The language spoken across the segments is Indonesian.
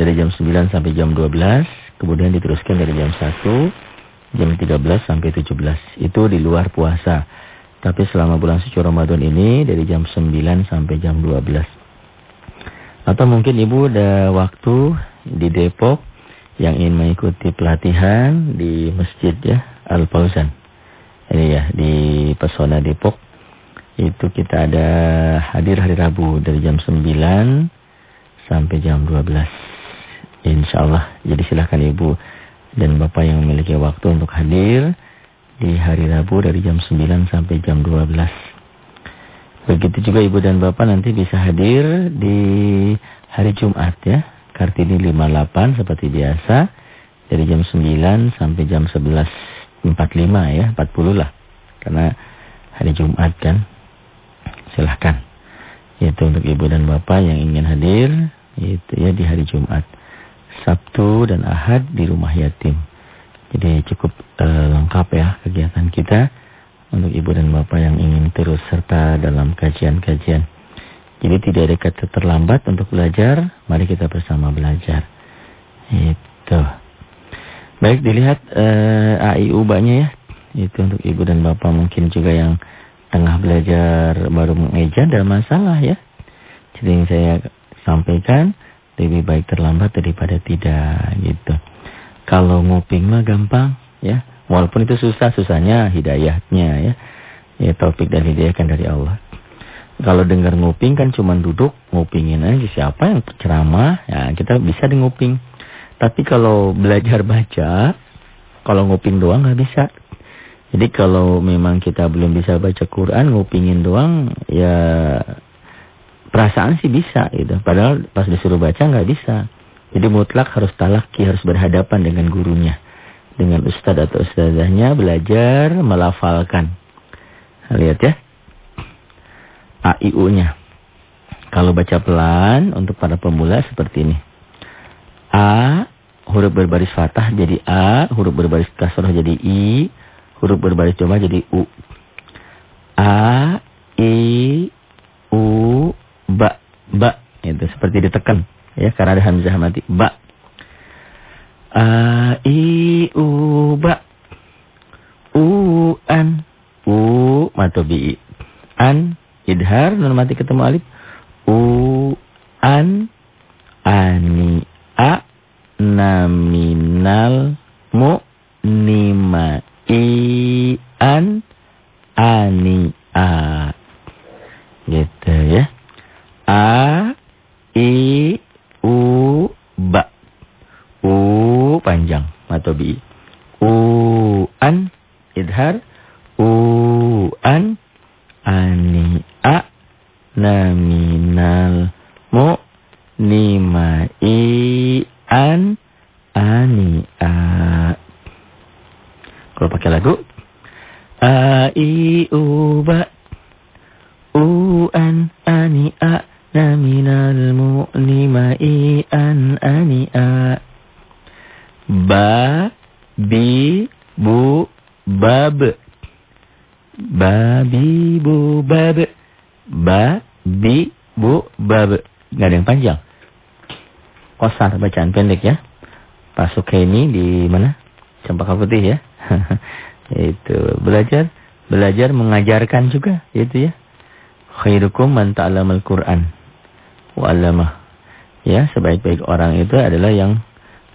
dari jam 9 sampai jam 12, kemudian diteruskan dari jam 1 jam 13 sampai 17. Itu di luar puasa. Tapi selama bulan suci Ramadan ini dari jam 9 sampai jam 12. Atau mungkin Ibu ada waktu di Depok yang ingin mengikuti pelatihan di masjid ya Al Fauzan. Ini ya di Pesona Depok. Itu kita ada hadir hari Rabu dari jam 9 sampai jam 12. Insya Allah. Jadi silahkan Ibu dan Bapak yang memiliki waktu untuk hadir di hari Rabu dari jam 9 sampai jam 12. Begitu juga Ibu dan Bapak nanti bisa hadir di hari Jumat ya. Kartini 58 seperti biasa. Dari jam 9 sampai jam 11.45 ya, 40 lah. Karena hari Jumat kan. Silahkan. Itu untuk Ibu dan Bapak yang ingin hadir. Itu ya di hari Jumat. Sabtu dan Ahad di rumah yatim. Jadi cukup uh, lengkap ya kegiatan kita untuk ibu dan bapak yang ingin terus serta dalam kajian-kajian. Jadi tidak ada kata terlambat untuk belajar, mari kita bersama belajar. Itu. Baik dilihat uh, eh, AIU banyak ya. Itu untuk ibu dan bapak mungkin juga yang tengah belajar baru mengeja ada masalah ya. Jadi yang saya sampaikan lebih baik terlambat daripada tidak gitu. Kalau nguping mah gampang ya. Walaupun itu susah, susahnya hidayahnya ya. Ya taufik dan hidayah kan dari Allah. Kalau dengar nguping kan cuma duduk ngupingin aja siapa yang ceramah, ya kita bisa di nguping. Tapi kalau belajar baca, kalau nguping doang nggak bisa. Jadi kalau memang kita belum bisa baca Quran, ngupingin doang, ya perasaan sih bisa gitu. Padahal pas disuruh baca nggak bisa. Jadi mutlak harus talaki, harus berhadapan dengan gurunya. Dengan ustad atau ustazahnya belajar melafalkan. Lihat ya. AIU-nya. Kalau baca pelan untuk para pemula seperti ini. A, huruf berbaris fathah jadi A, huruf berbaris kasrah jadi I, huruf berbaris coba jadi U. A, I, U, Ba, Ba. Itu seperti ditekan ya karena ada hamzah mati ba a i u ba u an u mati bi an idhar nun mati ketemu alif u an ani a naminal mu nima i an ani a gitu ya a i U ba. U panjang atau bi. U an idhar. U an ani a naminal mu nima i an ani a. Kalau pakai lagu a i u ba u an ani a minal mu'nimai an ani'a. Ba, bi, bu, bab. Babi, bu, bab. Ba, bi, bu, bab. Gak ada yang panjang. Kosar bacaan pendek ya. Pasuk ini di mana? Cempaka putih ya. itu belajar belajar mengajarkan juga itu ya khairukum man ta'allamal Qur'an wa'allamah. Ya, sebaik-baik orang itu adalah yang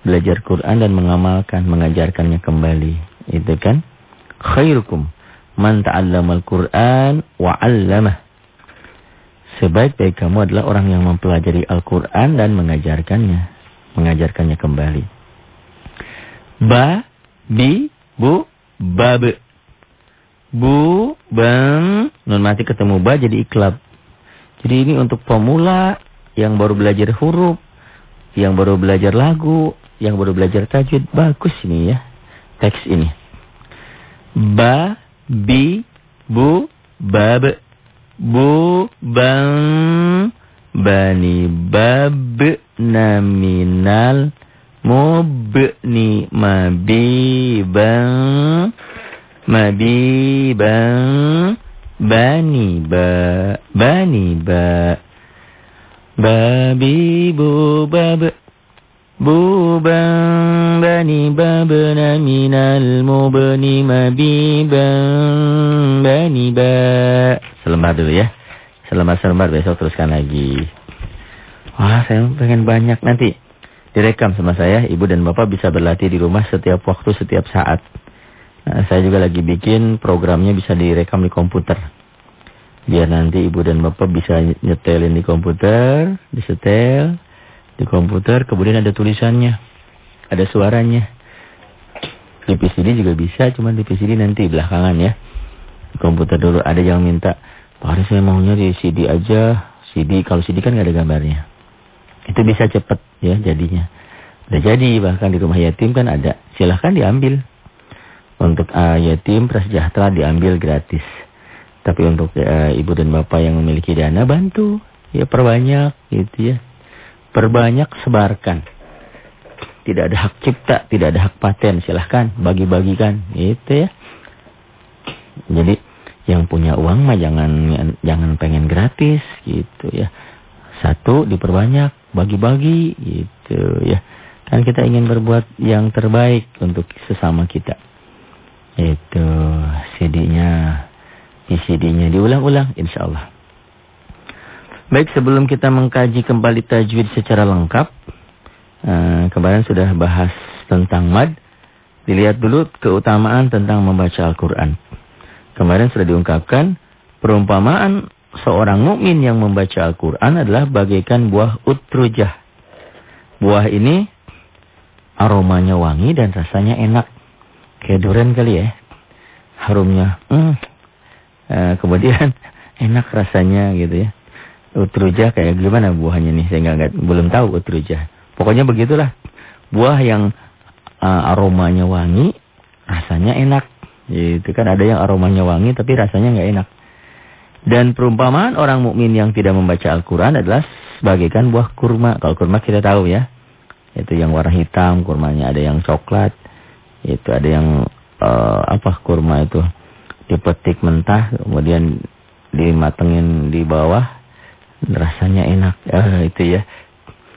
belajar Quran dan mengamalkan, mengajarkannya kembali. Itu kan? Khairukum man ta'allamal Qur'an wa'allamah. Sebaik-baik kamu adalah orang yang mempelajari Al-Quran dan mengajarkannya. Mengajarkannya kembali. Ba, bi, bu, bab. Bu, bang, nun mati ketemu ba jadi iklab. Jadi ini untuk pemula yang baru belajar huruf, yang baru belajar lagu, yang baru belajar tajwid. Bagus ini ya, teks ini. Ba, bi, bu, bab, bu, bang, bani, bab, naminal, mubni, mabi, bang, bani, ba, bani, ba. Babi bu bab. Buban bani babna minal mubni mabiban bani ba. Selembar dulu ya. Selembar-selembar besok teruskan lagi. Wah, saya pengen banyak nanti. Direkam sama saya, ibu dan bapak bisa berlatih di rumah setiap waktu, setiap saat. Nah, saya juga lagi bikin programnya bisa direkam di komputer. Biar nanti ibu dan bapak bisa nyetelin di komputer, disetel di komputer, kemudian ada tulisannya, ada suaranya. Di PCD juga bisa, cuma di PCD nanti belakangan ya. Komputer dulu ada yang minta, Pak Haris saya maunya di CD aja. CD, kalau CD kan nggak ada gambarnya. Itu bisa cepet ya jadinya. Udah jadi, bahkan di rumah yatim kan ada. Silahkan diambil. Untuk uh, yatim prasejahtera diambil gratis. Tapi untuk uh, ibu dan bapak yang memiliki dana bantu, ya perbanyak gitu ya. Perbanyak sebarkan. Tidak ada hak cipta, tidak ada hak paten, silahkan bagi-bagikan, itu ya. Jadi yang punya uang mah jangan jangan pengen gratis gitu ya. Satu diperbanyak, bagi-bagi gitu ya. Kan kita ingin berbuat yang terbaik untuk sesama kita. Itu CD-nya PCD-nya diulang-ulang insya Allah. Baik sebelum kita mengkaji kembali tajwid secara lengkap. Uh, kemarin sudah bahas tentang mad. Dilihat dulu keutamaan tentang membaca Al-Quran. Kemarin sudah diungkapkan perumpamaan seorang mukmin yang membaca Al-Quran adalah bagaikan buah utrujah. Buah ini aromanya wangi dan rasanya enak. Kayak durian kali ya. Harumnya. Hmm, Eh, kemudian enak rasanya gitu ya. Utruja kayak gimana buahnya nih? Saya nggak belum tahu utruja. Pokoknya begitulah. Buah yang uh, aromanya wangi, rasanya enak. Itu kan ada yang aromanya wangi tapi rasanya nggak enak. Dan perumpamaan orang mukmin yang tidak membaca Al-Qur'an adalah sebagaikan buah kurma. Kalau kurma kita tahu ya. Itu yang warna hitam, kurmanya ada yang coklat. Itu ada yang uh, apa kurma itu? dipetik mentah, kemudian dimatengin di bawah, rasanya enak. Eh, itu ya.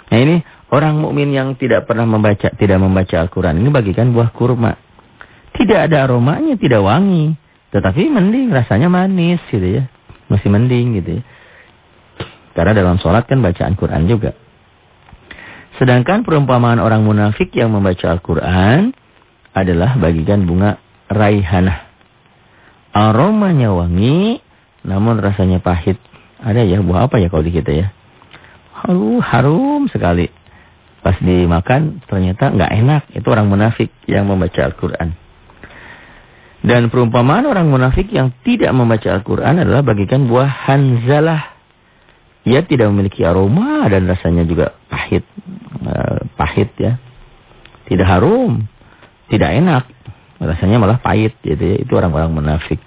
Nah ini orang mukmin yang tidak pernah membaca, tidak membaca Al-Quran ini bagikan buah kurma. Tidak ada aromanya, tidak wangi. Tetapi mending, rasanya manis gitu ya. Masih mending gitu ya. Karena dalam sholat kan bacaan Quran juga. Sedangkan perumpamaan orang munafik yang membaca Al-Quran adalah bagikan bunga raihanah. Aromanya wangi, namun rasanya pahit. Ada ya, buah apa ya kalau di kita ya? Haru, harum sekali. Pas dimakan ternyata nggak enak. Itu orang munafik yang membaca Al-Quran. Dan perumpamaan orang munafik yang tidak membaca Al-Quran adalah bagikan buah hanzalah. Ia tidak memiliki aroma dan rasanya juga pahit. Uh, pahit ya. Tidak harum. Tidak enak. Rasanya malah pahit gitu ya. Itu orang-orang munafik.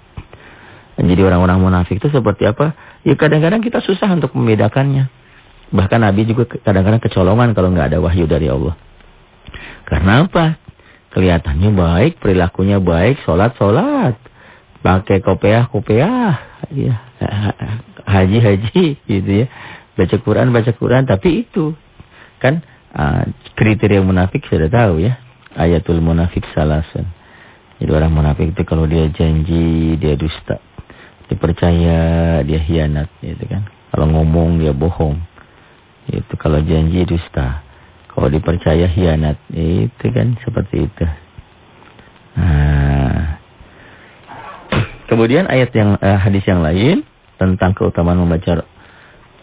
Jadi orang-orang munafik itu seperti apa? Ya kadang-kadang kita susah untuk membedakannya. Bahkan Nabi juga kadang-kadang kecolongan kalau nggak ada wahyu dari Allah. Karena apa? Kelihatannya baik, perilakunya baik, sholat-sholat. Pakai kopiah-kopiah. Ya. Haji-haji gitu ya. Baca Quran, baca Quran. Tapi itu kan uh, kriteria munafik sudah tahu ya. Ayatul munafik salasan. Jadi orang munafik itu kalau dia janji, dia dusta dipercaya dia hianat gitu kan. Kalau ngomong dia bohong. Itu kalau janji dusta. Kalau dipercaya hianat. Itu kan seperti itu. Nah. Kemudian ayat yang eh, hadis yang lain tentang keutamaan membaca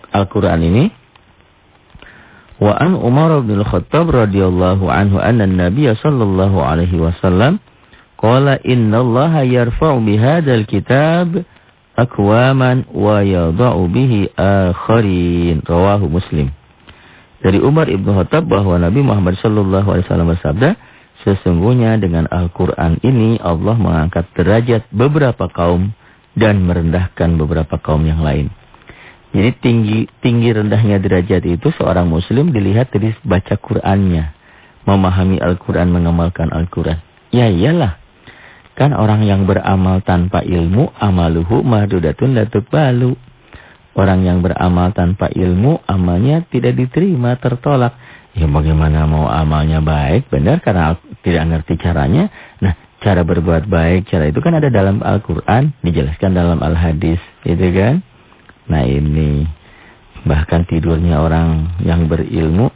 Al-Qur'an ini Wa an Umar bin Khattab radhiyallahu anhu anna an-nabiy sallallahu alaihi wasallam qala inna Allah yarfa'u bihadzal kitab akwaman wa yada'u bihi akharin. Rawahu Muslim. Dari Umar Ibnu Khattab bahwa Nabi Muhammad sallallahu alaihi wasallam bersabda, sesungguhnya dengan Al-Qur'an ini Allah mengangkat derajat beberapa kaum dan merendahkan beberapa kaum yang lain. Jadi tinggi tinggi rendahnya derajat itu seorang muslim dilihat dari baca Qur'annya, memahami Al-Qur'an, mengamalkan Al-Qur'an. Ya iyalah. Kan orang yang beramal tanpa ilmu, amaluhu mahdudatun datuk balu. Orang yang beramal tanpa ilmu, amalnya tidak diterima, tertolak. Ya bagaimana mau amalnya baik, benar karena tidak ngerti caranya. Nah, cara berbuat baik, cara itu kan ada dalam Al-Quran, dijelaskan dalam Al-Hadis, gitu kan. Nah ini, bahkan tidurnya orang yang berilmu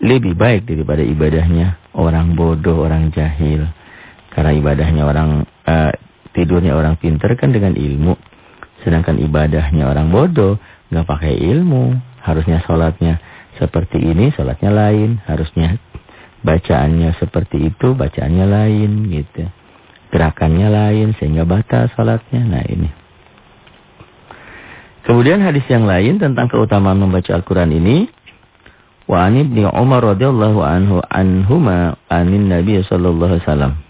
lebih baik daripada ibadahnya orang bodoh, orang jahil. Karena ibadahnya orang, uh, tidurnya orang pintar kan dengan ilmu. Sedangkan ibadahnya orang bodoh, nggak pakai ilmu. Harusnya sholatnya seperti ini, sholatnya lain. Harusnya bacaannya seperti itu, bacaannya lain gitu. Gerakannya lain sehingga batal sholatnya. Nah ini. Kemudian hadis yang lain tentang keutamaan membaca Al-Quran ini. Wa an ibni Umar radhiyallahu anhu anhuma anin Nabi sallallahu wasallam.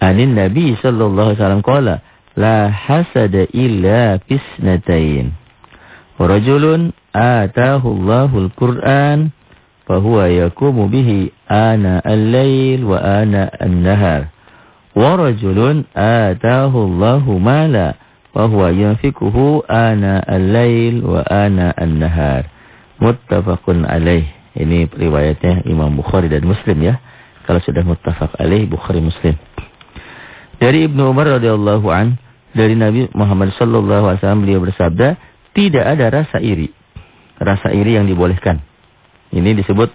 Anin Nabi sallallahu qala la hasada illa fisnatain. Rajulun atahu Allahul Qur'an fahuwa yakumu bihi ana al-lail wa ana an-nahar. Wa rajulun atahu Allahu mala fahuwa yanfikuhu ana al-lail wa ana an-nahar. Muttafaqun alaih. Ini riwayatnya Imam Bukhari dan Muslim ya. Kalau sudah muttafaq alaih Bukhari Muslim. Dari Ibnu Umar radhiyallahu an dari Nabi Muhammad sallallahu alaihi wasallam beliau bersabda, tidak ada rasa iri rasa iri yang dibolehkan. Ini disebut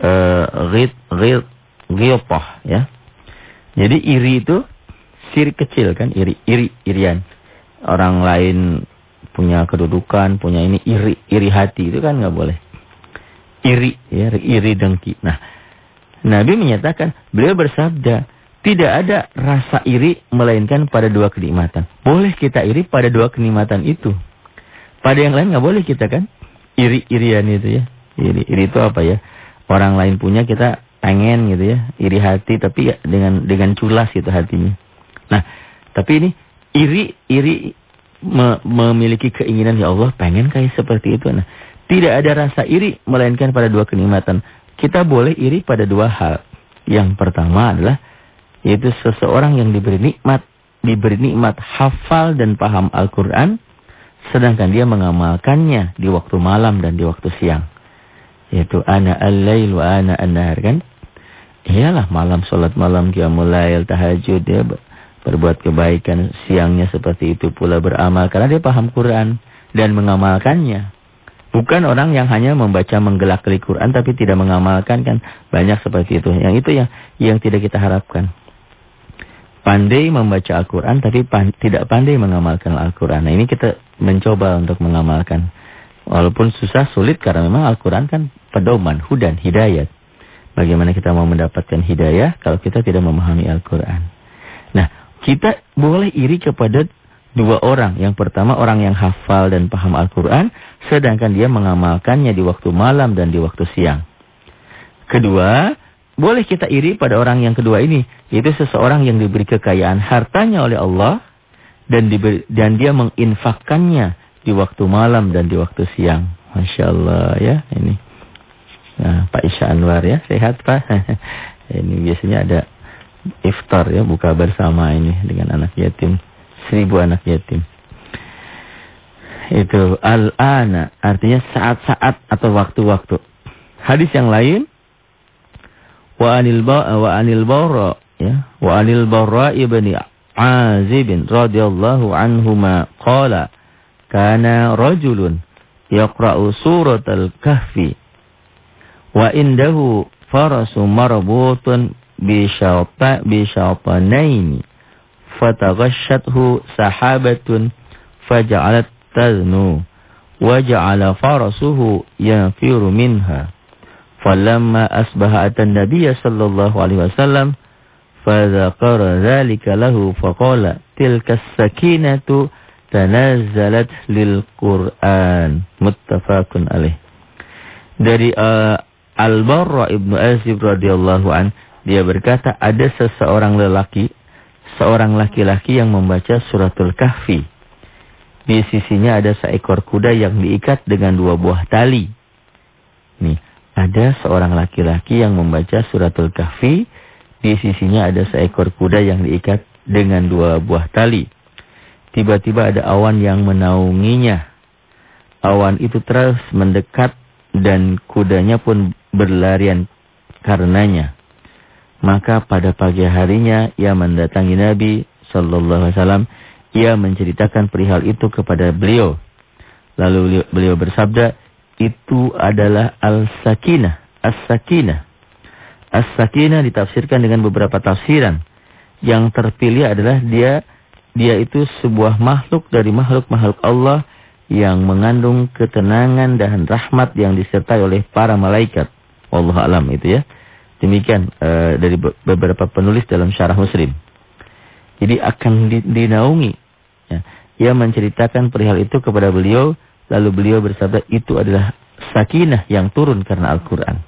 uh, ghid ghid ghiyopah ya. Jadi iri itu sirik kecil kan, iri iri irian. Orang lain punya kedudukan, punya ini iri iri hati itu kan nggak boleh. Iri ya, iri dengki. Nah, Nabi menyatakan, beliau bersabda, tidak ada rasa iri melainkan pada dua kenikmatan. Boleh kita iri pada dua kenikmatan itu. Pada yang lain nggak boleh kita kan? iri-irian itu ya. Iri, iri itu apa ya? Orang lain punya kita pengen gitu ya, iri hati tapi ya dengan dengan culas gitu hatinya. Nah, tapi ini iri iri me, memiliki keinginan ya Allah pengen kayak seperti itu. Nah, tidak ada rasa iri melainkan pada dua kenikmatan. Kita boleh iri pada dua hal. Yang pertama adalah yaitu seseorang yang diberi nikmat, diberi nikmat hafal dan paham Al-Qur'an Sedangkan dia mengamalkannya di waktu malam dan di waktu siang. Yaitu ana al-lail wa ana an-nahar kan. Iyalah malam sholat malam qiyamul lail tahajud dia berbuat kebaikan siangnya seperti itu pula beramal karena dia paham Quran dan mengamalkannya. Bukan orang yang hanya membaca menggelak Quran tapi tidak mengamalkan kan banyak seperti itu. Yang itu yang yang tidak kita harapkan pandai membaca Al-Quran tapi pan tidak pandai mengamalkan Al-Quran. Nah ini kita mencoba untuk mengamalkan. Walaupun susah, sulit karena memang Al-Quran kan pedoman, hudan, hidayat. Bagaimana kita mau mendapatkan hidayah kalau kita tidak memahami Al-Quran. Nah, kita boleh iri kepada dua orang. Yang pertama orang yang hafal dan paham Al-Quran, sedangkan dia mengamalkannya di waktu malam dan di waktu siang. Kedua, boleh kita iri pada orang yang kedua ini. Yaitu seseorang yang diberi kekayaan hartanya oleh Allah. Dan, diberi, dan dia menginfakkannya di waktu malam dan di waktu siang. Masya Allah ya ini. Nah, Pak Isya Anwar ya. Sehat Pak. ini biasanya ada iftar ya. Buka bersama ini dengan anak yatim. Seribu anak yatim. Itu al-ana. Artinya saat-saat atau waktu-waktu. Hadis yang lain wa anil ba wa anil bara ya wa anil bara ibni Azib radhiyallahu anhuma qala kana rajulun yaqra'u suratal kahfi wa indahu farasu marbutun bi syawta bi syawtanaini fataghashathu sahabatun faja'alat taznu wa ja'ala farasuhu yanfiru minha Falamma asbaha atan Nabiy sallallahu alaihi wasallam fadzakara dzalika lahu faqala tilka sakinatu tanazzalat lil Qur'an muttafaqun alaih. Dari uh, Al-Barra Ibnu Azib radhiyallahu an dia berkata ada seseorang lelaki seorang laki-laki yang membaca suratul kahfi. Di sisinya ada seekor kuda yang diikat dengan dua buah tali. Nih, ada seorang laki-laki yang membaca suratul kahfi. Di sisinya ada seekor kuda yang diikat dengan dua buah tali. Tiba-tiba ada awan yang menaunginya. Awan itu terus mendekat dan kudanya pun berlarian karenanya. Maka pada pagi harinya ia mendatangi Nabi wasallam, ia menceritakan perihal itu kepada beliau. Lalu beliau bersabda, itu adalah al-sakinah, as-sakinah. As-sakinah ditafsirkan dengan beberapa tafsiran. Yang terpilih adalah dia dia itu sebuah makhluk dari makhluk-makhluk Allah yang mengandung ketenangan dan rahmat yang disertai oleh para malaikat. Allah alam itu ya. Demikian uh, dari beberapa penulis dalam syarah Muslim. Jadi akan dinaungi. Ya. Ia menceritakan perihal itu kepada beliau. Lalu beliau bersabda itu adalah sakinah yang turun karena Al-Quran.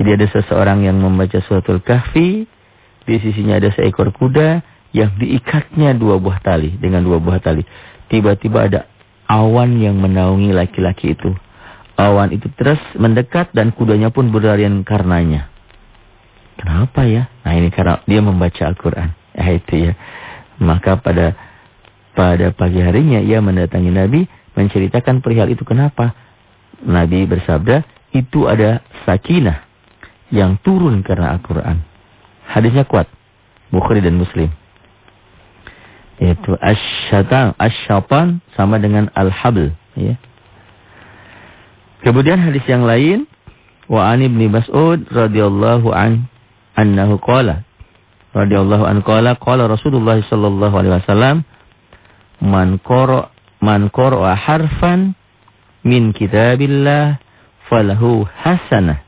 Jadi ada seseorang yang membaca suratul kahfi. Di sisinya ada seekor kuda yang diikatnya dua buah tali. Dengan dua buah tali. Tiba-tiba ada awan yang menaungi laki-laki itu. Awan itu terus mendekat dan kudanya pun berlarian karenanya. Kenapa ya? Nah ini karena dia membaca Al-Quran. Ya itu ya. Maka pada pada pagi harinya ia mendatangi Nabi menceritakan perihal itu. Kenapa? Nabi bersabda, itu ada sakinah yang turun karena Al-Quran. Hadisnya kuat. Bukhari dan Muslim. Yaitu asyatan, asyatan sama dengan al-habl. Ya. Kemudian hadis yang lain. Wa an ibni Mas'ud radhiyallahu an annahu qala radhiyallahu an qala qala Rasulullah sallallahu alaihi wasallam man qara man qara harfan min kitabillah falahu hasanah.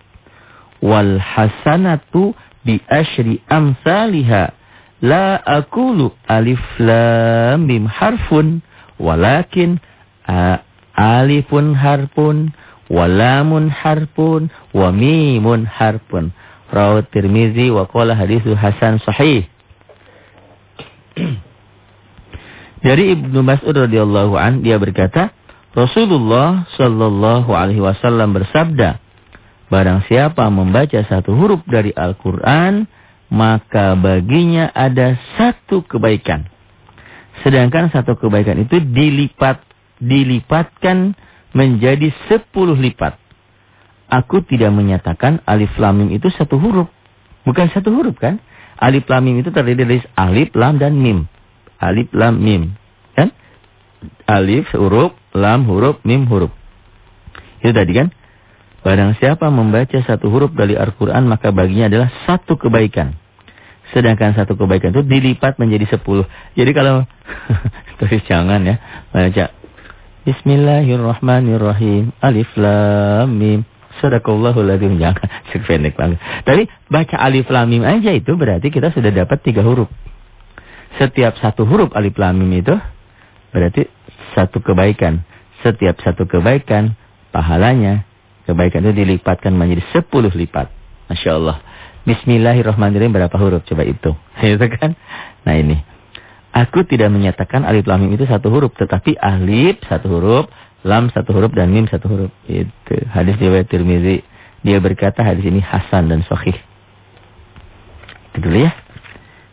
Wal hasanatu bi asyri amsalha la aqulu alif lam mim harfun walakin alifun harfun walamun harfun wa mimun harfun. Rawat Tirmizi wa qala hadithu hasan sahih. Dari Ibnu Mas'ud radhiyallahu an dia berkata, Rasulullah sallallahu alaihi wasallam bersabda, barang siapa membaca satu huruf dari Al-Qur'an, maka baginya ada satu kebaikan. Sedangkan satu kebaikan itu dilipat dilipatkan menjadi sepuluh lipat. Aku tidak menyatakan alif lam mim itu satu huruf. Bukan satu huruf kan? Alif lam mim itu terdiri dari alif, lam dan mim. Alif, lam, mim. Kan? Alif huruf, lam huruf, mim huruf. Itu tadi kan? Barang siapa membaca satu huruf dari Al-Quran maka baginya adalah satu kebaikan. Sedangkan satu kebaikan itu dilipat menjadi sepuluh. Jadi kalau, terus jangan ya, baca. Bismillahirrahmanirrahim. Alif lam mim. Sadaqallahul ladzim jangan sependek banget. Tapi baca alif lam mim aja itu berarti kita sudah dapat tiga huruf. Setiap satu huruf alif lam mim itu berarti satu kebaikan. Setiap satu kebaikan pahalanya kebaikan itu dilipatkan menjadi sepuluh lipat. Masya Allah. Bismillahirrahmanirrahim berapa huruf coba itu. Itu kan? Nah ini. Aku tidak menyatakan alif lam mim itu satu huruf, tetapi alif satu huruf, Lam satu huruf dan mim satu huruf. Itu hadis riwayat Tirmizi. Dia berkata hadis ini hasan dan sahih. Itu dulu ya.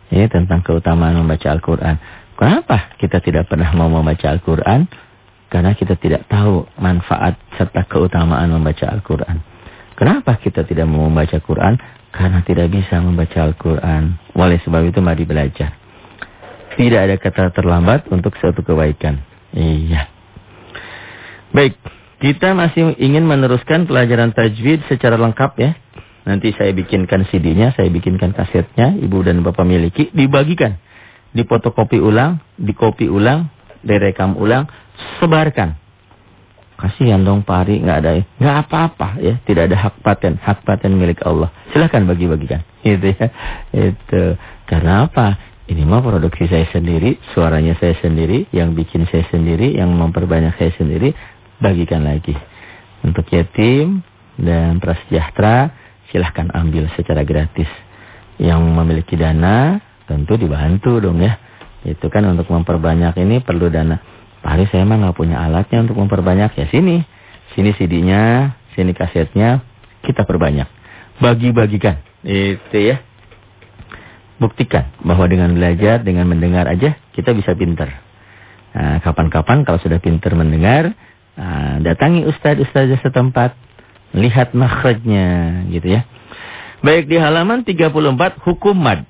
Ini tentang keutamaan membaca Al-Quran. Kenapa kita tidak pernah mau membaca Al-Quran? Karena kita tidak tahu manfaat serta keutamaan membaca Al-Quran. Kenapa kita tidak mau membaca Al-Quran? Karena tidak bisa membaca Al-Quran. Oleh sebab itu mari belajar. Tidak ada kata terlambat untuk suatu kebaikan. Iya. Baik, kita masih ingin meneruskan pelajaran tajwid secara lengkap ya. Nanti saya bikinkan CD-nya, saya bikinkan kasetnya, ibu dan bapak miliki, dibagikan. Dipotokopi ulang, dikopi ulang, direkam ulang, sebarkan. Kasihan dong Pak Ari, nggak ada, nggak apa-apa ya, tidak ada hak paten, hak paten milik Allah. Silahkan bagi-bagikan, itu ya, itu. Karena apa? Ini mah produksi saya sendiri, suaranya saya sendiri, yang bikin saya sendiri, yang memperbanyak saya sendiri, bagikan lagi. Untuk yatim dan prasejahtera silahkan ambil secara gratis. Yang memiliki dana tentu dibantu dong ya. Itu kan untuk memperbanyak ini perlu dana. Pak Hari saya mah nggak punya alatnya untuk memperbanyak ya sini. Sini CD-nya, sini kasetnya, kita perbanyak. Bagi-bagikan. Itu ya. Buktikan bahwa dengan belajar, dengan mendengar aja kita bisa pinter. Nah, kapan-kapan kalau sudah pinter mendengar, Nah, datangi ustaz-ustaz setempat. Lihat makhrajnya gitu ya. Baik di halaman 34 hukum mad.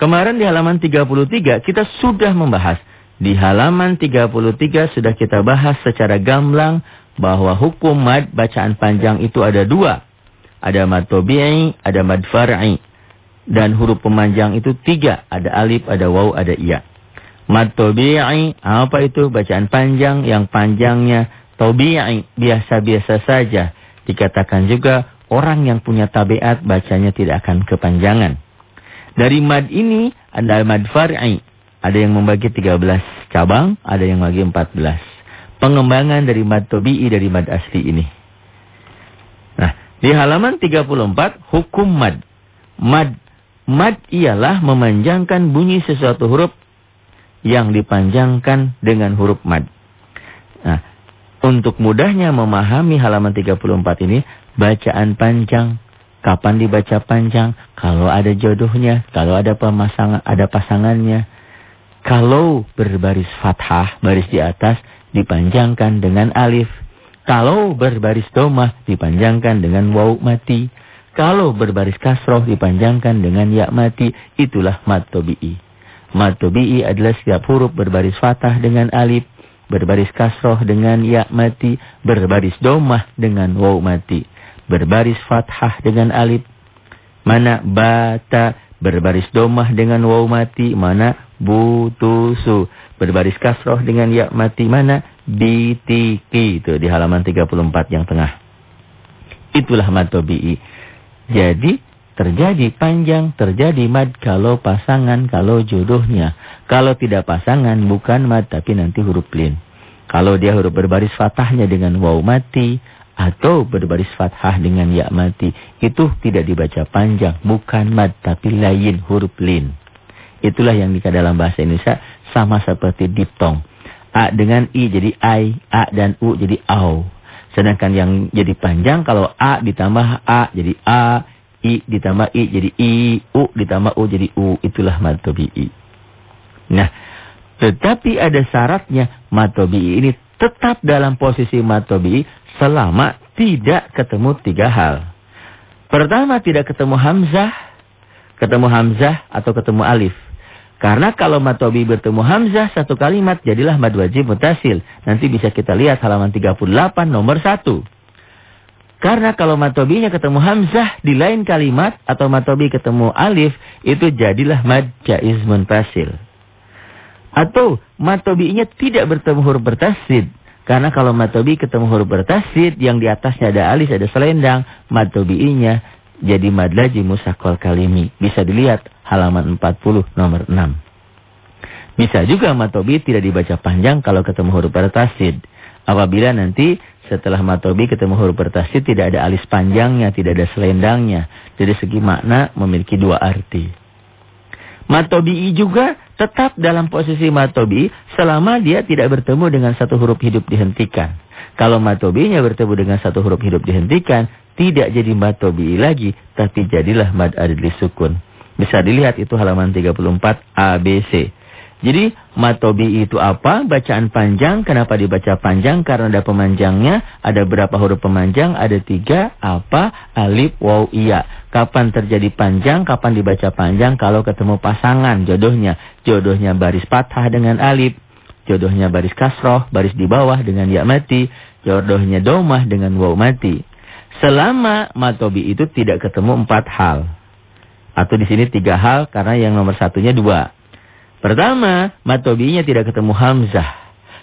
Kemarin di halaman 33 kita sudah membahas. Di halaman 33 sudah kita bahas secara gamblang bahwa hukum mad bacaan panjang itu ada dua. Ada mad tobi'i, ada mad far'i. Dan huruf pemanjang itu tiga. Ada alif, ada waw, ada iya. Mad tobi'i, apa itu? Bacaan panjang yang panjangnya tobi'i, biasa-biasa saja. Dikatakan juga orang yang punya tabiat bacanya tidak akan kepanjangan. Dari mad ini ada mad far'i. Ada yang membagi 13 cabang, ada yang membagi 14. Pengembangan dari mad tobi'i dari mad asli ini. Nah, di halaman 34 hukum mad. Mad mad ialah memanjangkan bunyi sesuatu huruf yang dipanjangkan dengan huruf mad. Nah, untuk mudahnya memahami halaman 34 ini, bacaan panjang Kapan dibaca panjang? Kalau ada jodohnya, kalau ada pemasangan, ada pasangannya. Kalau berbaris fathah, baris di atas, dipanjangkan dengan alif. Kalau berbaris domah, dipanjangkan dengan waw mati. Kalau berbaris kasroh, dipanjangkan dengan ya mati. Itulah mat tobi'i. Mat tobi'i adalah setiap huruf berbaris fathah dengan alif. Berbaris kasroh dengan ya mati. Berbaris domah dengan waw mati berbaris fathah dengan alif. Mana bata berbaris domah dengan waw mati. Mana butusu berbaris kasroh dengan ya mati. Mana bitiki itu di halaman 34 yang tengah. Itulah matobi'i. Jadi terjadi panjang, terjadi mad kalau pasangan, kalau jodohnya. Kalau tidak pasangan bukan mad tapi nanti huruf lin. Kalau dia huruf berbaris fathahnya dengan waw mati, atau berbaris fathah dengan ya mati itu tidak dibaca panjang bukan mad tapi lain huruf lin itulah yang dalam bahasa Indonesia sama seperti diptong a dengan i jadi ai a dan u jadi au sedangkan yang jadi panjang kalau a ditambah a jadi a i ditambah i jadi i u ditambah u jadi u itulah mad tabi'i nah tetapi ada syaratnya mad tabi'i ini tetap dalam posisi mad tabi'i selama tidak ketemu tiga hal. Pertama tidak ketemu Hamzah, ketemu Hamzah atau ketemu Alif. Karena kalau matobi bertemu Hamzah satu kalimat jadilah mad wajib mutasil. Nanti bisa kita lihat halaman 38 nomor 1. Karena kalau matobinya ketemu Hamzah di lain kalimat atau matobi ketemu Alif itu jadilah mad jaiz muntasil. Atau matobinya tidak bertemu huruf bertasid karena kalau matobi ketemu huruf bertasid yang di atasnya ada alis, ada selendang, matobi'inya jadi madlaji musakol kalimi. Bisa dilihat halaman 40 nomor 6. Bisa juga matobi tidak dibaca panjang kalau ketemu huruf bertasid. Apabila nanti setelah matobi ketemu huruf bertasid tidak ada alis panjangnya, tidak ada selendangnya. Dari segi makna memiliki dua arti. Matobi'i juga tetap dalam posisi matobi selama dia tidak bertemu dengan satu huruf hidup dihentikan. Kalau matobinya bertemu dengan satu huruf hidup dihentikan, tidak jadi matobi lagi, tapi jadilah mad adli sukun. Bisa dilihat itu halaman 34 ABC. Jadi matobi itu apa? Bacaan panjang. Kenapa dibaca panjang? Karena ada pemanjangnya. Ada berapa huruf pemanjang? Ada tiga. Apa? Alif, waw, iya. Kapan terjadi panjang? Kapan dibaca panjang? Kalau ketemu pasangan jodohnya. Jodohnya baris patah dengan alif. Jodohnya baris kasroh. Baris di bawah dengan ya mati. Jodohnya domah dengan waw mati. Selama matobi itu tidak ketemu empat hal. Atau di sini tiga hal karena yang nomor satunya dua. Pertama, matobinya tidak ketemu Hamzah.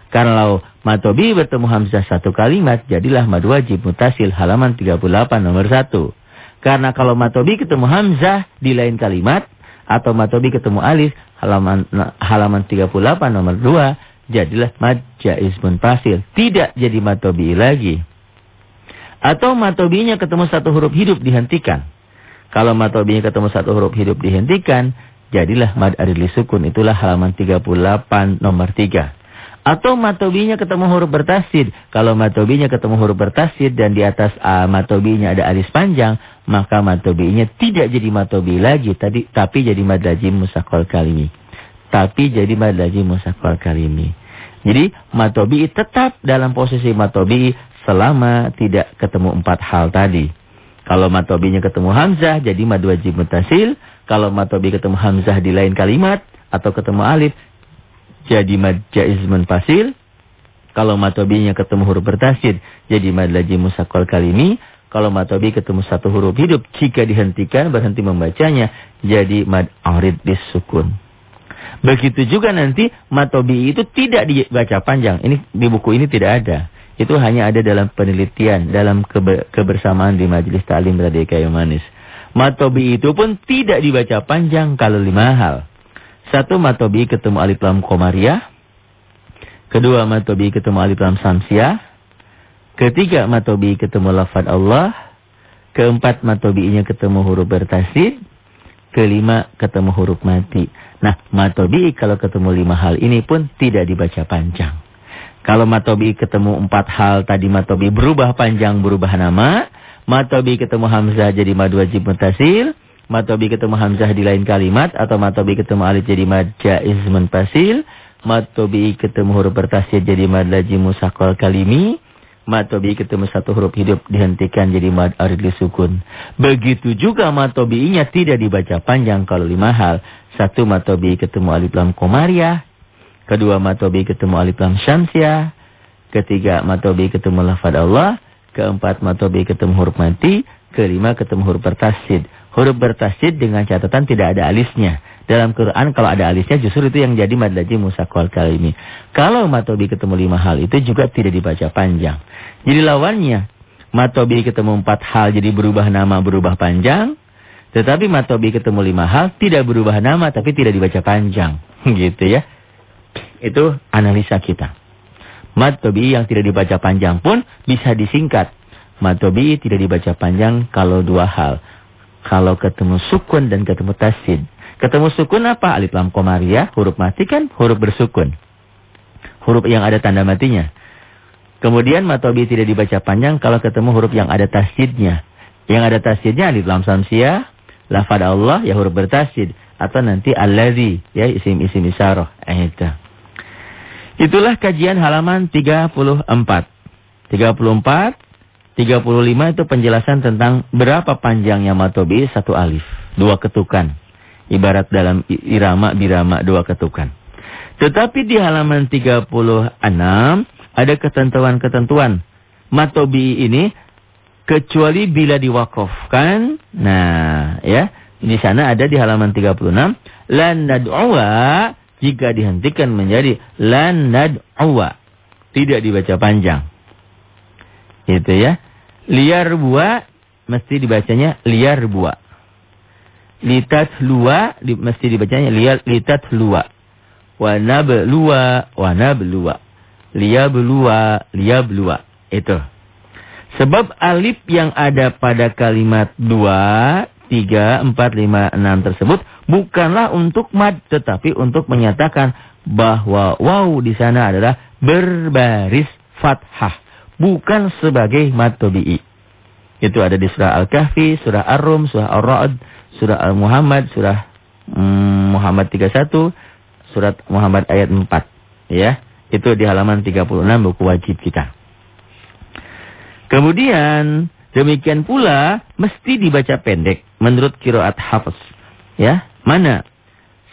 Kalau matobi bertemu Hamzah satu kalimat, jadilah mad wajib mutasil halaman 38 nomor 1. Karena kalau matobi ketemu Hamzah di lain kalimat, atau matobi ketemu alif halaman halaman 38 nomor 2, jadilah mad jaiz munfasil. Tidak jadi matobi lagi. Atau matobinya ketemu satu huruf hidup dihentikan. Kalau matobinya ketemu satu huruf hidup dihentikan, Jadilah mad adili sukun. Itulah halaman 38 nomor 3. Atau matobinya ketemu huruf bertasid. Kalau matobinya ketemu huruf bertasid dan di atas a matobinya ada alis panjang, maka matobinya tidak jadi matobi lagi, tadi tapi jadi mad lazim musakol kalimi. Tapi jadi mad lazim musakol kalimi. Jadi matobi tetap dalam posisi matobi selama tidak ketemu empat hal tadi. Kalau matobinya ketemu hamzah jadi mad wajib mutasil. Kalau matobi ketemu hamzah di lain kalimat atau ketemu alif jadi mad jaiz munfasil. Kalau matobinya ketemu huruf bertasid jadi mad lajim musakol kalimi. Kalau matobi ketemu satu huruf hidup jika dihentikan berhenti membacanya jadi mad arid disukun. Begitu juga nanti matobi itu tidak dibaca panjang. Ini di buku ini tidak ada. Itu hanya ada dalam penelitian, dalam kebersamaan di majelis ta'lim tadi kayu manis. Matobi itu pun tidak dibaca panjang kalau lima hal. Satu matobi ketemu alif lam komariah. Kedua matobi ketemu alif lam samsiah. Ketiga matobi ketemu lafad Allah. Keempat matobinya ketemu huruf bertasid. Kelima ketemu huruf mati. Nah, matobi kalau ketemu lima hal ini pun tidak dibaca panjang. Kalau matobi ketemu empat hal tadi matobi berubah panjang berubah nama. Matobi ketemu hamzah jadi mad wajib mutasil. Matobi ketemu hamzah di lain kalimat. Atau matobi ketemu alif jadi mad jaiz munfasil. Matobi ketemu huruf bertasir jadi mad lajim musakol kalimi. Matobi ketemu satu huruf hidup dihentikan jadi mad arid sukun. Begitu juga matobi'inya tidak dibaca panjang kalau lima hal. Satu matobi ketemu alif lam komariah. Kedua matobi ketemu alif lam syamsiah. Ketiga matobi ketemu lafad Allah. Keempat matobi ketemu huruf mati. Kelima ketemu huruf bertasid. Huruf bertasid dengan catatan tidak ada alisnya. Dalam Quran kalau ada alisnya justru itu yang jadi mad lajim musakol kalimi. Kalau matobi ketemu lima hal itu juga tidak dibaca panjang. Jadi lawannya, matobi ketemu empat hal jadi berubah nama, berubah panjang. Tetapi matobi ketemu lima hal tidak berubah nama tapi tidak dibaca panjang. gitu ya. Itu analisa kita. Matobi yang tidak dibaca panjang pun bisa disingkat. Matobi tidak dibaca panjang kalau dua hal. Kalau ketemu sukun dan ketemu tasid. Ketemu sukun apa? Alif lam komariah, huruf mati kan huruf bersukun. Huruf yang ada tanda matinya. Kemudian matobi tidak dibaca panjang kalau ketemu huruf yang ada tasjidnya. Yang ada tasjidnya alif lam samsiah, lafad Allah ya huruf bertasjid atau nanti allazi ya isim-isim isyarah. Eh, itu. Itulah kajian halaman 34. 34 35 itu penjelasan tentang berapa panjangnya matobi satu alif, dua ketukan. Ibarat dalam irama birama dua ketukan. Tetapi di halaman 36 ada ketentuan-ketentuan. Matobi ini kecuali bila diwakafkan. Nah, ya. Di sana ada di halaman 36. Lan nad'uwa jika dihentikan menjadi lan nad'uwa. Tidak dibaca panjang. Itu ya. Liar buah mesti dibacanya liar buah. Litat luwa di, mesti dibacanya liar litat luwa. Wa nabluwa wa nabluwa liyabluwa, liyabluwa. Itu. Sebab alif yang ada pada kalimat 2, 3, 4, 5, 6 tersebut bukanlah untuk mad tetapi untuk menyatakan bahwa waw di sana adalah berbaris fathah, bukan sebagai mad tabi'i. Itu ada di surah Al-Kahfi, surah Ar-Rum, surah Ar-Ra'd, surah Al-Muhammad, surah mm, Muhammad 31, surat Muhammad ayat 4, ya. Itu di halaman 36 buku wajib kita. Kemudian demikian pula mesti dibaca pendek menurut kiroat hafaz. Ya, mana?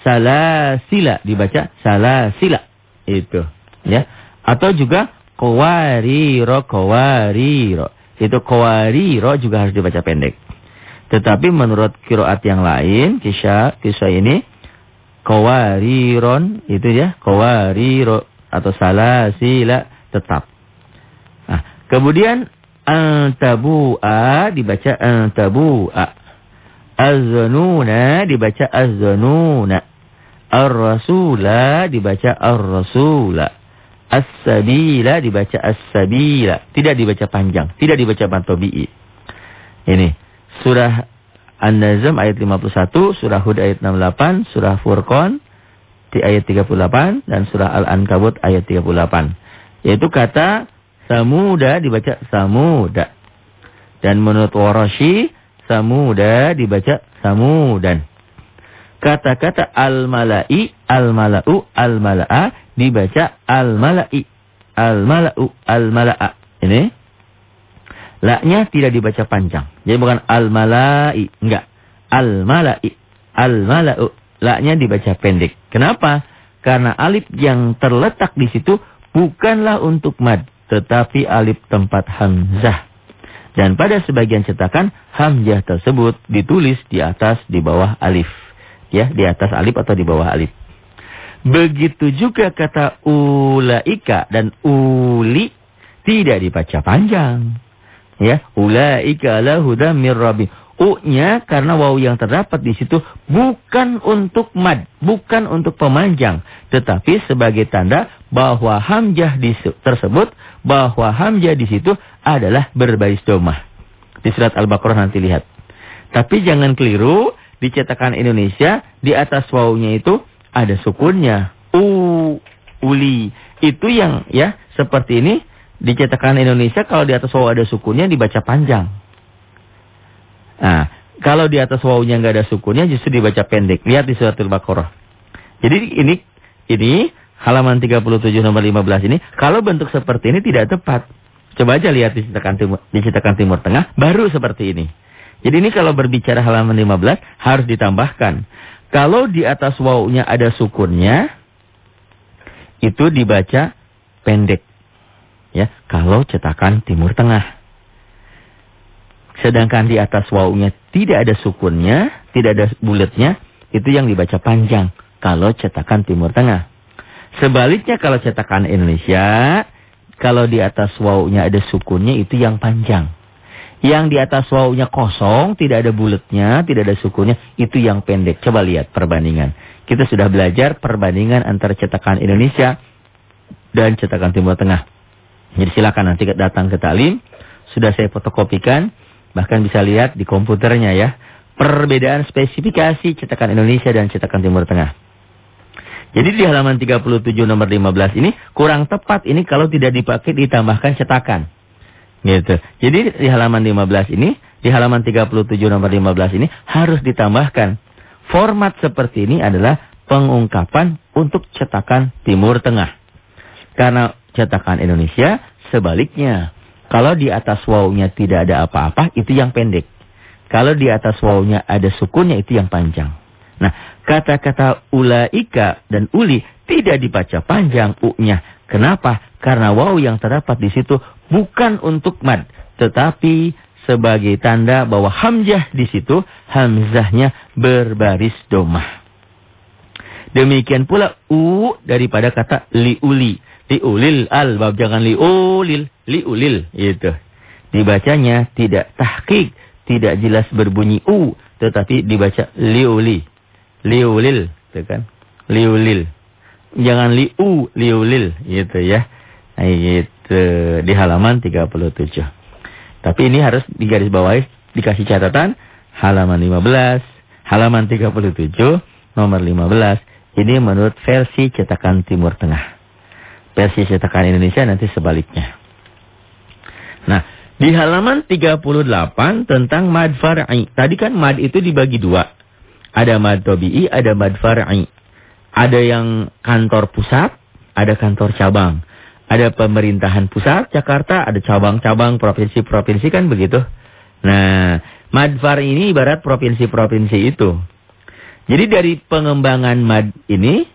Salah sila dibaca salah sila itu, ya. Atau juga kawariro kawariro. Itu kawariro juga harus dibaca pendek. Tetapi menurut kiroat yang lain, kisah kisah ini kawariron itu ya, kawariro atau salah sila tetap. Nah, kemudian antabu'a dibaca antabu'a. Az-zanuna dibaca az-zanuna. Ar-rasula dibaca ar-rasula. As-sabila dibaca as-sabila. Tidak dibaca panjang, tidak dibaca pantobi'i. Ini surah An-Nazm ayat 51, surah Hud ayat 68, surah Furqan di ayat 38 dan surah Al-Ankabut ayat 38. Yaitu kata Samuda dibaca Samuda. Dan menurut Warashi Samuda dibaca Samudan. Kata-kata al-mala'i, al-mala'u, al-mala'a dibaca al-mala'i. Al-mala'u, al-mala'a. Ini. La-nya tidak dibaca panjang. Jadi bukan al-mala'i. Enggak. Al-mala'i. Al-mala'u. La-nya dibaca pendek. Kenapa? Karena alif yang terletak di situ bukanlah untuk mad. Tetapi alif tempat hamzah. Dan pada sebagian cetakan, hamzah tersebut ditulis di atas, di bawah alif. Ya, di atas alif atau di bawah alif. Begitu juga kata ulaika dan uli tidak dibaca panjang. Ya, ulaika lahudam mir rabbi. U-nya karena waw yang terdapat di situ bukan untuk mad, bukan untuk pemanjang, tetapi sebagai tanda bahwa hamzah tersebut, bahwa hamzah di situ adalah berbaris domah. Di surat Al-Baqarah nanti lihat. Tapi jangan keliru, di cetakan Indonesia di atas wawnya itu ada sukunnya. U, uli. Itu yang ya seperti ini di cetakan Indonesia kalau di atas waw ada sukunnya dibaca panjang. Nah, kalau di atas wawunya nggak ada sukunnya justru dibaca pendek. Lihat di surat Al-Baqarah. Jadi ini ini halaman 37 nomor 15 ini kalau bentuk seperti ini tidak tepat. Coba aja lihat di cetakan timur, di cetakan timur tengah baru seperti ini. Jadi ini kalau berbicara halaman 15 harus ditambahkan. Kalau di atas wawunya ada sukunnya itu dibaca pendek. Ya, kalau cetakan timur tengah. Sedangkan di atas wawunya tidak ada sukunnya, tidak ada bulatnya, itu yang dibaca panjang. Kalau cetakan Timur Tengah. Sebaliknya kalau cetakan Indonesia, kalau di atas wawunya ada sukunnya itu yang panjang. Yang di atas wawunya kosong, tidak ada bulatnya, tidak ada sukunnya, itu yang pendek. Coba lihat perbandingan. Kita sudah belajar perbandingan antara cetakan Indonesia dan cetakan Timur Tengah. Jadi silakan nanti datang ke talim. Sudah saya fotokopikan. Bahkan bisa lihat di komputernya ya. Perbedaan spesifikasi cetakan Indonesia dan cetakan Timur Tengah. Jadi di halaman 37 nomor 15 ini kurang tepat ini kalau tidak dipakai ditambahkan cetakan. Gitu. Jadi di halaman 15 ini, di halaman 37 nomor 15 ini harus ditambahkan. Format seperti ini adalah pengungkapan untuk cetakan Timur Tengah. Karena cetakan Indonesia sebaliknya. Kalau di atas wawunya tidak ada apa-apa, itu yang pendek. Kalau di atas wawunya ada sukunnya, itu yang panjang. Nah, kata-kata ulaika dan uli tidak dibaca panjang u-nya. Kenapa? Karena waw yang terdapat di situ bukan untuk mad, tetapi sebagai tanda bahwa hamzah di situ hamzahnya berbaris domah. Demikian pula u daripada kata liuli. Liulil albab jangan liulil, liulil itu. Dibacanya tidak tahqiq, tidak jelas berbunyi u, tetapi dibaca liuli. Liulil, itu kan? Liulil. Jangan liu, liulil gitu ya. Nah, gitu di halaman 37. Tapi ini harus digaris bawahi, dikasih catatan halaman 15, halaman 37, nomor 15. Ini menurut versi cetakan Timur Tengah versi cetakan Indonesia nanti sebaliknya. Nah, di halaman 38 tentang mad far'i. Tadi kan mad itu dibagi dua. Ada mad tobi'i, ada mad far'i. Ada yang kantor pusat, ada kantor cabang. Ada pemerintahan pusat Jakarta, ada cabang-cabang provinsi-provinsi kan begitu. Nah, mad far'i ini ibarat provinsi-provinsi itu. Jadi dari pengembangan mad ini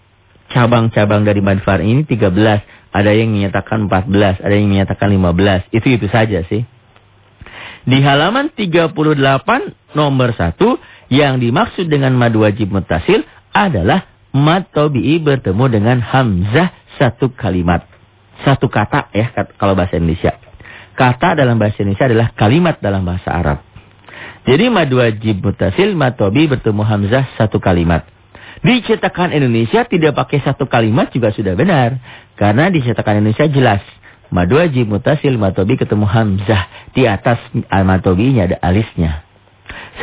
cabang-cabang dari manfaat ini 13. Ada yang menyatakan 14, ada yang menyatakan 15. Itu-itu saja sih. Di halaman 38 nomor 1 yang dimaksud dengan mad wajib mutasil adalah mad tobi'i bertemu dengan hamzah satu kalimat. Satu kata ya kalau bahasa Indonesia. Kata dalam bahasa Indonesia adalah kalimat dalam bahasa Arab. Jadi mad wajib mutasil, mad tobi bertemu hamzah satu kalimat. Di cetakan Indonesia tidak pakai satu kalimat juga sudah benar. Karena di cetakan Indonesia jelas. Madu wajib mutasil matobi ketemu hamzah. Di atas matobinya ada alisnya.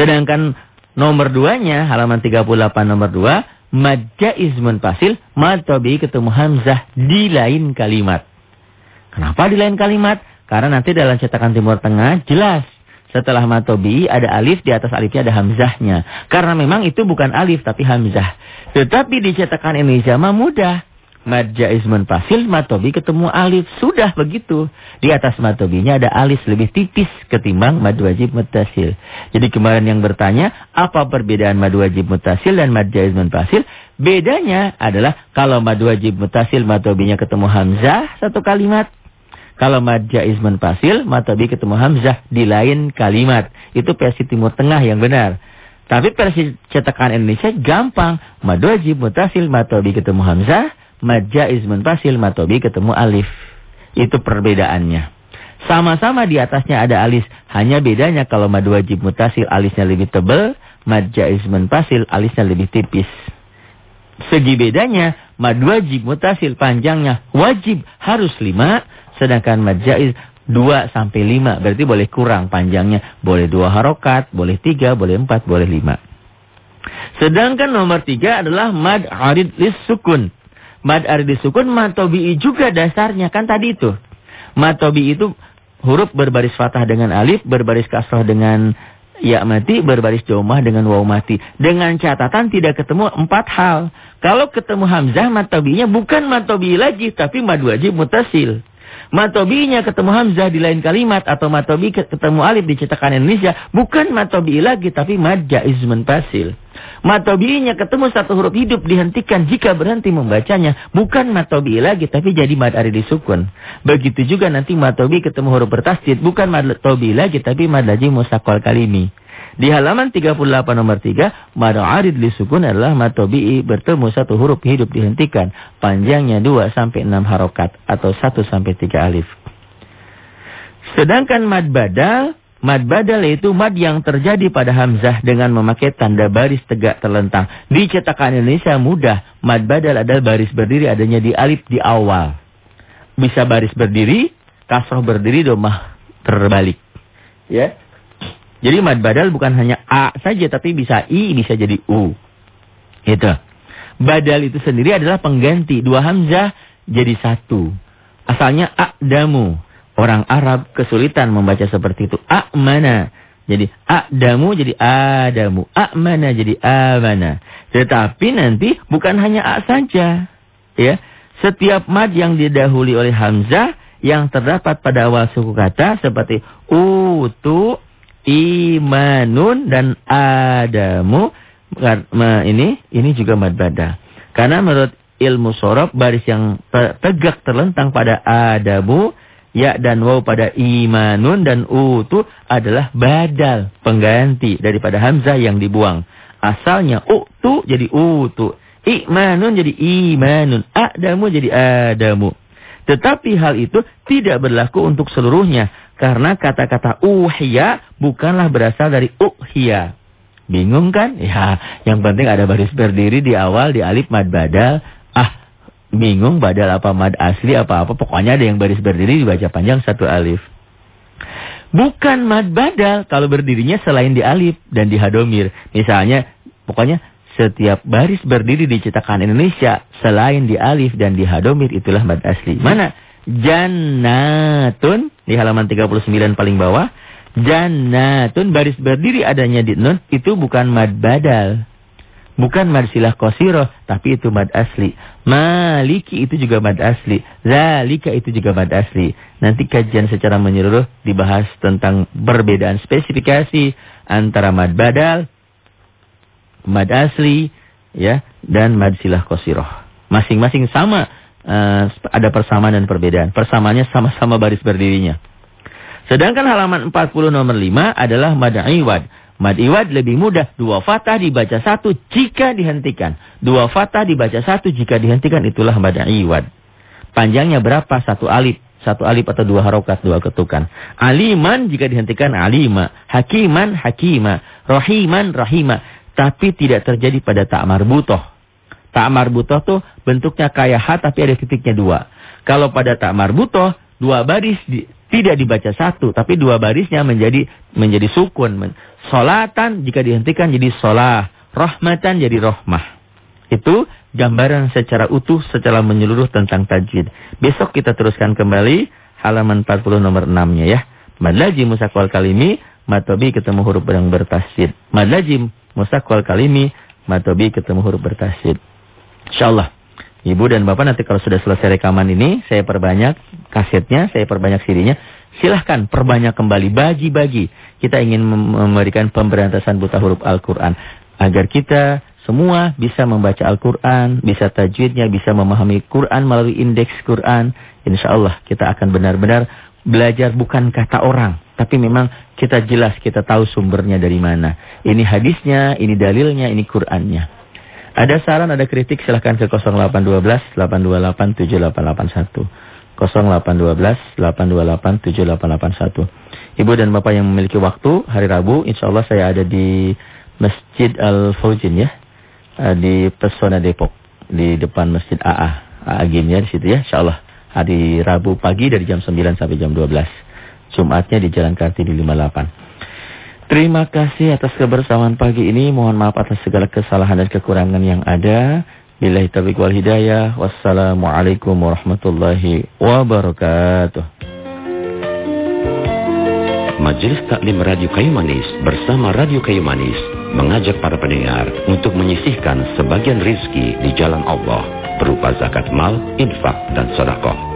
Sedangkan nomor duanya halaman 38 nomor 2. Majaiz munfasil matobi ketemu hamzah di lain kalimat. Kenapa di lain kalimat? Karena nanti dalam cetakan Timur Tengah jelas setelah matobi ada alif, di atas alifnya ada hamzahnya. Karena memang itu bukan alif tapi hamzah. Tetapi di cetakan Indonesia mah mudah. Mad jaiz munfasil matobi ketemu alif. Sudah begitu. Di atas matobinya ada alis lebih tipis ketimbang mad wajib mutasil. Jadi kemarin yang bertanya, apa perbedaan mad wajib mutasil dan mad jaiz? Bedanya adalah kalau mad wajib mutasil matobinya ketemu hamzah satu kalimat. Kalau mad jaiz munfasil matobi ketemu hamzah di lain kalimat. Itu versi timur tengah yang benar. Tapi versi cetakan Indonesia gampang. Mad wajib mutasil matobi ketemu hamzah mad jaiz munfasil matobi ketemu alif. Itu perbedaannya. Sama-sama di atasnya ada alis. Hanya bedanya kalau mad wajib mutasil alisnya lebih tebal. Mad jaiz munfasil alisnya lebih tipis. Segi bedanya mad wajib mutasil panjangnya wajib harus lima. Sedangkan mad jaiz 2 sampai 5. Berarti boleh kurang panjangnya. Boleh 2 harokat, boleh 3, boleh 4, boleh 5. Sedangkan nomor 3 adalah mad arid lis sukun. Mad ardi sukun matobi'i juga dasarnya. Kan tadi itu. Matobi'i itu huruf berbaris fathah dengan alif, berbaris kasrah dengan ya mati, berbaris domah dengan waw mati. Dengan catatan tidak ketemu empat hal. Kalau ketemu hamzah matobi'inya bukan matobi'i lagi, tapi mad wajib mutasil. Matobinya ketemu Hamzah di lain kalimat atau matobi ketemu alif di cetakan Indonesia bukan matobi lagi tapi mad jaiz munfasil. Matobinya ketemu satu huruf hidup dihentikan jika berhenti membacanya bukan matobi lagi tapi jadi mad ari disukun. Begitu juga nanti matobi ketemu huruf bertasdid bukan matobi lagi tapi mad lajim musakol kalimi. Di halaman 38 nomor 3, mad arid li sukun adalah mad tabi'i bertemu satu huruf hidup dihentikan. Panjangnya 2 sampai 6 harokat atau 1 sampai 3 alif. Sedangkan mad badal, mad badal yaitu mad yang terjadi pada hamzah dengan memakai tanda baris tegak terlentang. Di cetakan Indonesia mudah, mad badal adalah baris berdiri adanya di alif di awal. Bisa baris berdiri, kasroh berdiri, domah terbalik. Ya, jadi mad badal bukan hanya A saja tapi bisa I, bisa jadi U. Itu. Badal itu sendiri adalah pengganti. Dua hamzah jadi satu. Asalnya A'damu. Orang Arab kesulitan membaca seperti itu. A'mana. Jadi A'damu jadi Adamu. A'mana jadi Amana. Tetapi nanti bukan hanya A saja. Ya. Setiap mad yang didahului oleh hamzah yang terdapat pada awal suku kata seperti utu, imanun dan adamu ini ini juga mad bada. Karena menurut ilmu sorob baris yang tegak terlentang pada adamu ya dan waw pada imanun dan utu adalah badal pengganti daripada hamzah yang dibuang. Asalnya utu jadi utu, imanun jadi imanun, adamu jadi adamu. Tetapi hal itu tidak berlaku untuk seluruhnya karena kata-kata uhya bukanlah berasal dari uhya. Bingung kan? Ya, yang penting ada baris berdiri di awal di alif mad badal. Ah, bingung badal apa mad asli apa-apa. Pokoknya ada yang baris berdiri dibaca panjang satu alif. Bukan mad badal kalau berdirinya selain di alif dan di hadomir. Misalnya, pokoknya setiap baris berdiri di cetakan Indonesia selain di alif dan di hadomir itulah mad asli. Mana? Jannatun di halaman 39 paling bawah. Jannatun baris berdiri adanya di nun itu bukan mad badal. Bukan mad silah kosiro, tapi itu mad asli. Maliki itu juga mad asli. Zalika itu juga mad asli. Nanti kajian secara menyeluruh dibahas tentang perbedaan spesifikasi antara mad badal, mad asli, ya, dan mad silah kosiro. Masing-masing sama uh, ada persamaan dan perbedaan. Persamaannya sama-sama baris berdirinya. Sedangkan halaman 40 nomor 5 adalah mad iwad. Mad iwad lebih mudah. Dua fatah dibaca satu jika dihentikan. Dua fatah dibaca satu jika dihentikan. Itulah mad iwad. Panjangnya berapa? Satu alif. Satu alif atau dua harokat, dua ketukan. Aliman jika dihentikan alima. Hakiman, hakima. Rahiman, rahima. Tapi tidak terjadi pada tak marbutoh. Tak marbutoh tuh bentuknya kayak H tapi ada titiknya dua. Kalau pada tak marbutoh, dua baris di, tidak dibaca satu. Tapi dua barisnya menjadi menjadi sukun. Solatan jika dihentikan jadi solah. Rahmatan jadi rohmah. Itu gambaran secara utuh, secara menyeluruh tentang tajwid. Besok kita teruskan kembali halaman 40 nomor 6-nya ya. Madlaji musakwal kalimi, matobi ketemu huruf yang bertasid. Madlaji musakwal kalimi, matobi ketemu huruf bertasid. InsyaAllah. Ibu dan Bapak nanti kalau sudah selesai rekaman ini, saya perbanyak kasetnya, saya perbanyak sirinya. Silahkan perbanyak kembali, bagi-bagi. Kita ingin memberikan pemberantasan buta huruf Al-Quran. Agar kita semua bisa membaca Al-Quran, bisa tajwidnya, bisa memahami Quran melalui indeks Quran. Insya Allah kita akan benar-benar belajar bukan kata orang. Tapi memang kita jelas, kita tahu sumbernya dari mana. Ini hadisnya, ini dalilnya, ini Qurannya. Ada saran, ada kritik silahkan ke 0812 828 7881. 0812 828 7881. Ibu dan Bapak yang memiliki waktu hari Rabu, insya Allah saya ada di Masjid Al-Fauzin ya. Eh, di Pesona Depok. Di depan Masjid AA. AA Gimnya di situ ya, insya Allah. Hari Rabu pagi dari jam 9 sampai jam 12. Jumatnya di Jalan Kartini 58. Terima kasih atas kebersamaan pagi ini. Mohon maaf atas segala kesalahan dan kekurangan yang ada. Billahi taufiq wal hidayah. Wassalamualaikum warahmatullahi wabarakatuh. Majelis Taklim Radio Kayu Manis bersama Radio Kayu Manis mengajak para pendengar untuk menyisihkan sebagian rizki di jalan Allah berupa zakat mal, infak, dan sodakoh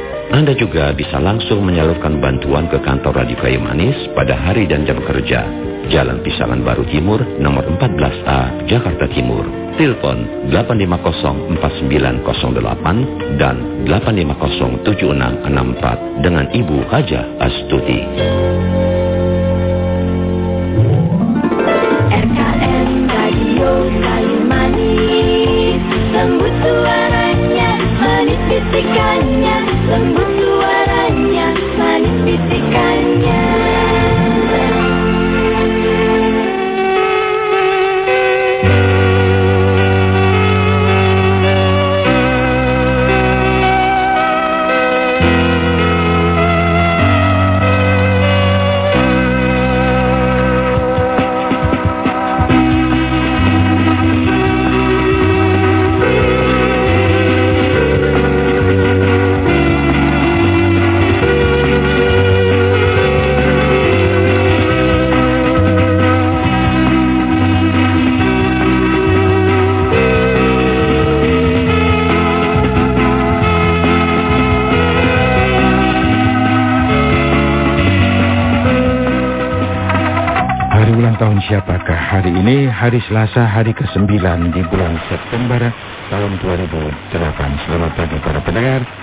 Anda juga bisa langsung menyalurkan bantuan ke kantor Radio Kayu Manis pada hari dan jam kerja. Jalan Pisangan Baru Timur, nomor 14A, Jakarta Timur. Telepon 8504908 dan 8507664 dengan Ibu Haja Astuti. Hari Selasa hari ke-9 di bulan September tahun 2008. Selamat pagi para pendengar.